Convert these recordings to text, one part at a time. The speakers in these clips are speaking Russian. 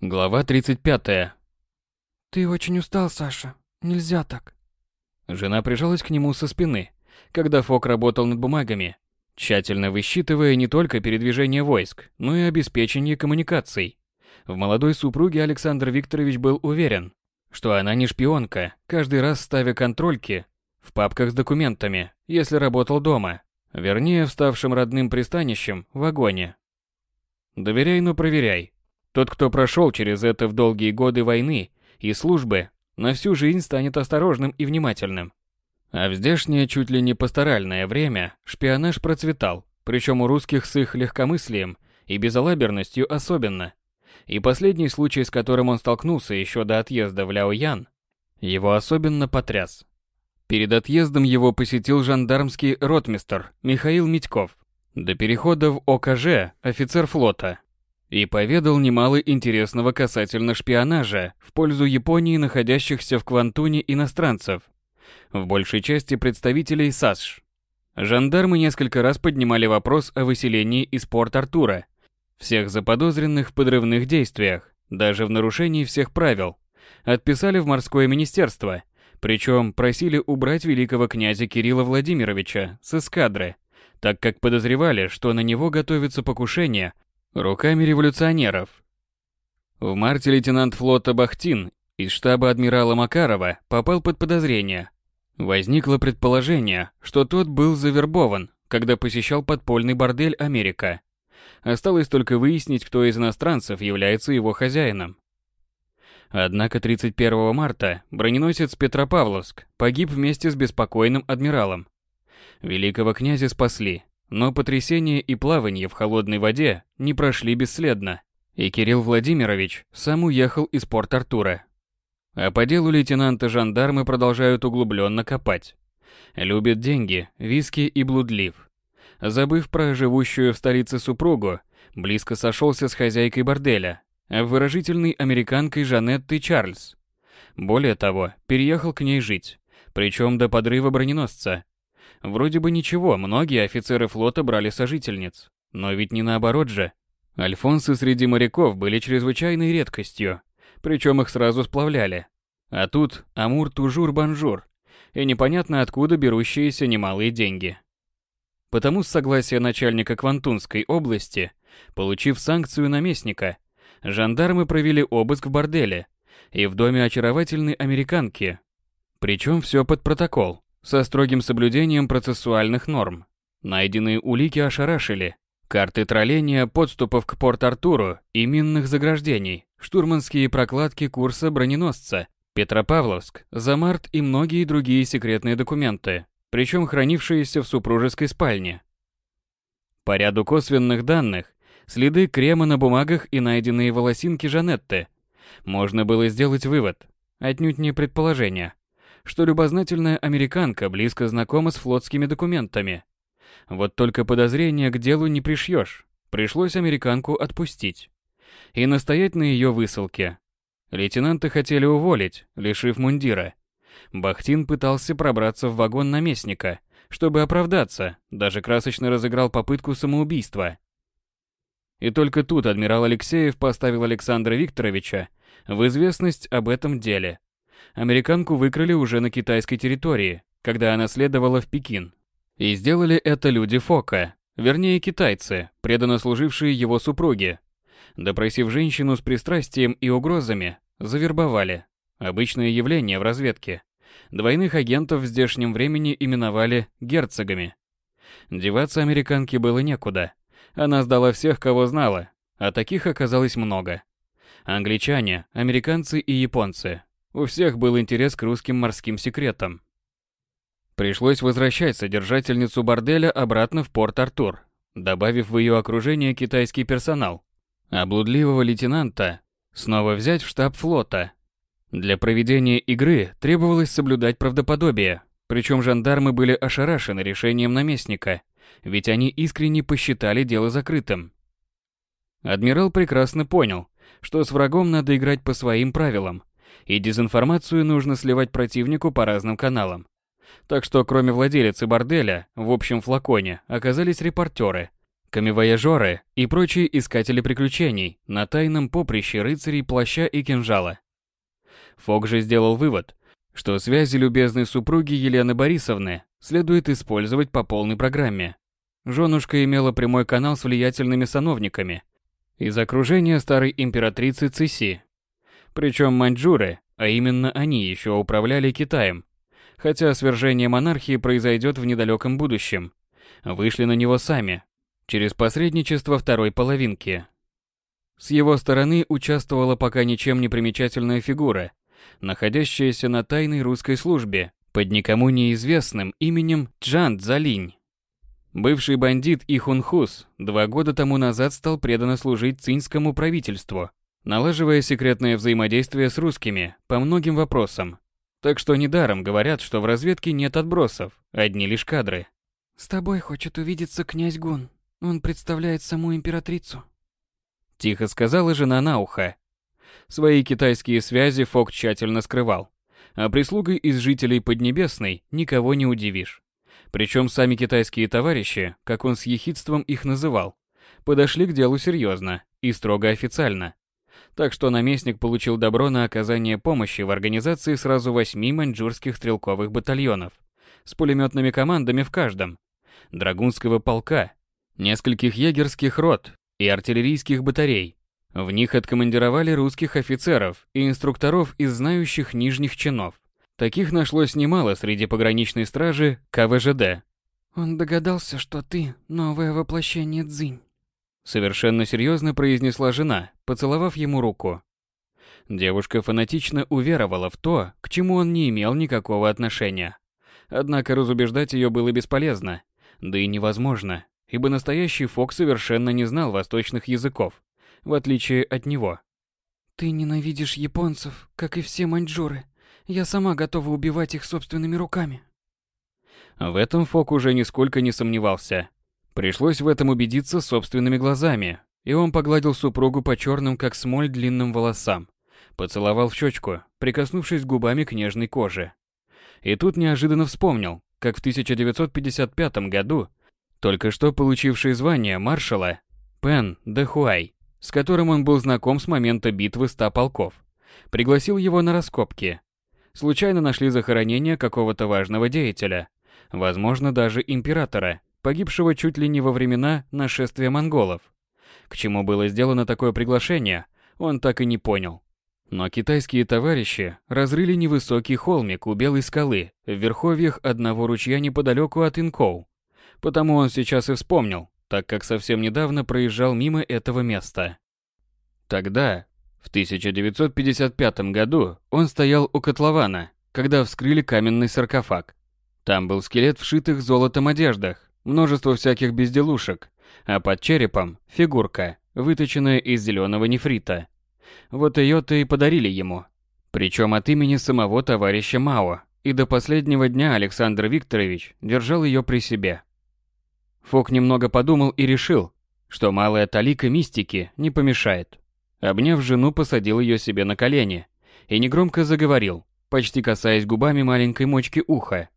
Глава 35. Ты очень устал, Саша. Нельзя так. Жена прижалась к нему со спины, когда Фок работал над бумагами, тщательно высчитывая не только передвижение войск, но и обеспечение коммуникаций. В молодой супруге Александр Викторович был уверен, что она не шпионка, каждый раз ставя контрольки в папках с документами, если работал дома, вернее, в ставшем родным пристанищем, в вагоне. Доверяй, но проверяй. Тот, кто прошел через это в долгие годы войны и службы, на всю жизнь станет осторожным и внимательным. А в здешнее чуть ли не пасторальное время шпионаж процветал, причем у русских с их легкомыслием и безалаберностью особенно. И последний случай, с которым он столкнулся еще до отъезда в Ляоян, его особенно потряс. Перед отъездом его посетил жандармский ротмистр Михаил Митьков, до перехода в ОКЖ офицер флота, и поведал немало интересного касательно шпионажа в пользу Японии находящихся в Квантуне иностранцев, в большей части представителей САСШ. Жандармы несколько раз поднимали вопрос о выселении из Порт-Артура всех заподозренных в подрывных действиях, даже в нарушении всех правил, отписали в морское министерство, причем просили убрать великого князя Кирилла Владимировича с эскадры, так как подозревали, что на него готовится покушение Руками революционеров. В марте лейтенант флота Бахтин из штаба адмирала Макарова попал под подозрение. Возникло предположение, что тот был завербован, когда посещал подпольный бордель Америка. Осталось только выяснить, кто из иностранцев является его хозяином. Однако 31 марта броненосец Петропавловск погиб вместе с беспокойным адмиралом. Великого князя спасли, но потрясение и плавание в холодной воде не прошли бесследно, и Кирилл Владимирович сам уехал из Порт-Артура. А по делу лейтенанта жандармы продолжают углубленно копать. Любит деньги, виски и блудлив. Забыв про живущую в столице супругу, близко сошелся с хозяйкой борделя, выражительной американкой Жанеттой Чарльз. Более того, переехал к ней жить, причем до подрыва броненосца, Вроде бы ничего, многие офицеры флота брали сожительниц. Но ведь не наоборот же. Альфонсы среди моряков были чрезвычайной редкостью, причем их сразу сплавляли. А тут амур-тужур-бонжур, и непонятно откуда берущиеся немалые деньги. Потому с согласия начальника Квантунской области, получив санкцию наместника, жандармы провели обыск в борделе и в доме очаровательной американки. Причем все под протокол со строгим соблюдением процессуальных норм. Найденные улики ошарашили. Карты тролления подступов к Порт-Артуру и минных заграждений, штурманские прокладки курса броненосца, Петропавловск, Замарт и многие другие секретные документы, причем хранившиеся в супружеской спальне. По ряду косвенных данных, следы крема на бумагах и найденные волосинки Жанетты, можно было сделать вывод, отнюдь не предположение, что любознательная американка близко знакома с флотскими документами. Вот только подозрения к делу не пришьешь. Пришлось американку отпустить. И настоять на ее высылке. Лейтенанта хотели уволить, лишив мундира. Бахтин пытался пробраться в вагон наместника, чтобы оправдаться, даже красочно разыграл попытку самоубийства. И только тут адмирал Алексеев поставил Александра Викторовича в известность об этом деле американку выкрали уже на китайской территории, когда она следовала в Пекин. И сделали это люди Фока, вернее китайцы, преданно служившие его супруге. Допросив женщину с пристрастием и угрозами, завербовали. Обычное явление в разведке. Двойных агентов в здешнем времени именовали герцогами. Деваться американке было некуда. Она сдала всех, кого знала, а таких оказалось много. Англичане, американцы и японцы, у всех был интерес к русским морским секретам. Пришлось возвращать содержательницу борделя обратно в Порт-Артур, добавив в ее окружение китайский персонал. А блудливого лейтенанта снова взять в штаб флота. Для проведения игры требовалось соблюдать правдоподобие, причем жандармы были ошарашены решением наместника, ведь они искренне посчитали дело закрытым. Адмирал прекрасно понял, что с врагом надо играть по своим правилам, и дезинформацию нужно сливать противнику по разным каналам. Так что кроме владелицы борделя, в общем флаконе оказались репортеры, камевояжеры и прочие искатели приключений на тайном поприще рыцарей плаща и кинжала. Фок же сделал вывод, что связи любезной супруги Елены Борисовны следует использовать по полной программе. Женушка имела прямой канал с влиятельными сановниками из окружения старой императрицы Циси. Причем маньчжуры, а именно они еще управляли Китаем, хотя свержение монархии произойдет в недалеком будущем, вышли на него сами, через посредничество второй половинки. С его стороны участвовала пока ничем не примечательная фигура, находящаяся на тайной русской службе под никому неизвестным именем Джан Цзалинь. Бывший бандит Ихун Хус два года тому назад стал преданно служить цинскому правительству, налаживая секретное взаимодействие с русскими по многим вопросам. Так что недаром говорят, что в разведке нет отбросов, одни лишь кадры. «С тобой хочет увидеться князь Гун. Он представляет саму императрицу». Тихо сказала жена на ухо. Свои китайские связи Фок тщательно скрывал. А прислугой из жителей Поднебесной никого не удивишь. Причем сами китайские товарищи, как он с ехидством их называл, подошли к делу серьезно и строго официально. Так что наместник получил добро на оказание помощи в организации сразу восьми маньчжурских стрелковых батальонов с пулеметными командами в каждом, драгунского полка, нескольких егерских рот и артиллерийских батарей. В них откомандировали русских офицеров и инструкторов из знающих нижних чинов. Таких нашлось немало среди пограничной стражи КВЖД. Он догадался, что ты новое воплощение Цзинь. Совершенно серьезно произнесла жена, поцеловав ему руку. Девушка фанатично уверовала в то, к чему он не имел никакого отношения. Однако разубеждать ее было бесполезно, да и невозможно, ибо настоящий Фок совершенно не знал восточных языков, в отличие от него. Ты ненавидишь японцев, как и все маньчжуры. Я сама готова убивать их собственными руками. В этом Фок уже нисколько не сомневался. Пришлось в этом убедиться собственными глазами, и он погладил супругу по черным, как смоль, длинным волосам. Поцеловал в щечку, прикоснувшись губами к нежной коже. И тут неожиданно вспомнил, как в 1955 году, только что получивший звание маршала, Пен Дэхуай, с которым он был знаком с момента битвы ста полков, пригласил его на раскопки, случайно нашли захоронение какого-то важного деятеля, возможно, даже императора, погибшего чуть ли не во времена нашествия монголов. К чему было сделано такое приглашение, он так и не понял. Но китайские товарищи разрыли невысокий холмик у Белой скалы в верховьях одного ручья неподалеку от Инкоу. Потому он сейчас и вспомнил, так как совсем недавно проезжал мимо этого места. Тогда, в 1955 году он стоял у котлована, когда вскрыли каменный саркофаг. Там был скелет в шитых золотом одеждах, множество всяких безделушек, а под черепом – фигурка, выточенная из зеленого нефрита. Вот ее-то и подарили ему. Причем от имени самого товарища Мао, и до последнего дня Александр Викторович держал ее при себе. Фок немного подумал и решил, что малая талика мистики не помешает. Обняв жену, посадил ее себе на колени и негромко заговорил, почти касаясь губами маленькой мочки уха.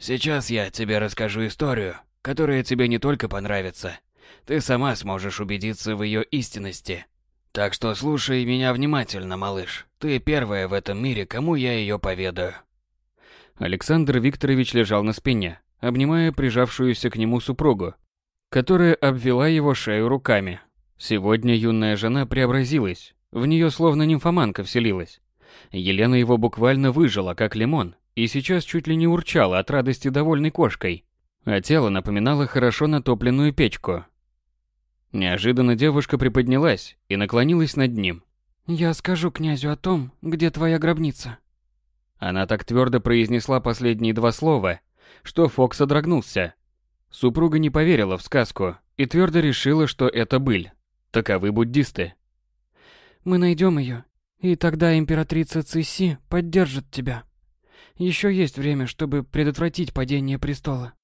«Сейчас я тебе расскажу историю, которая тебе не только понравится. Ты сама сможешь убедиться в ее истинности. Так что слушай меня внимательно, малыш. Ты первая в этом мире, кому я ее поведаю». Александр Викторович лежал на спине, обнимая прижавшуюся к нему супругу, которая обвела его шею руками. Сегодня юная жена преобразилась, в нее словно нимфоманка вселилась. Елена его буквально выжила, как лимон, и сейчас чуть ли не урчала от радости довольной кошкой, а тело напоминало хорошо натопленную печку. Неожиданно девушка приподнялась и наклонилась над ним. «Я скажу князю о том, где твоя гробница». Она так твердо произнесла последние два слова, что Фокс содрогнулся. Супруга не поверила в сказку и твердо решила, что это быль. Таковы буддисты. Мы найдем ее, и тогда императрица Циси поддержит тебя. Еще есть время, чтобы предотвратить падение престола.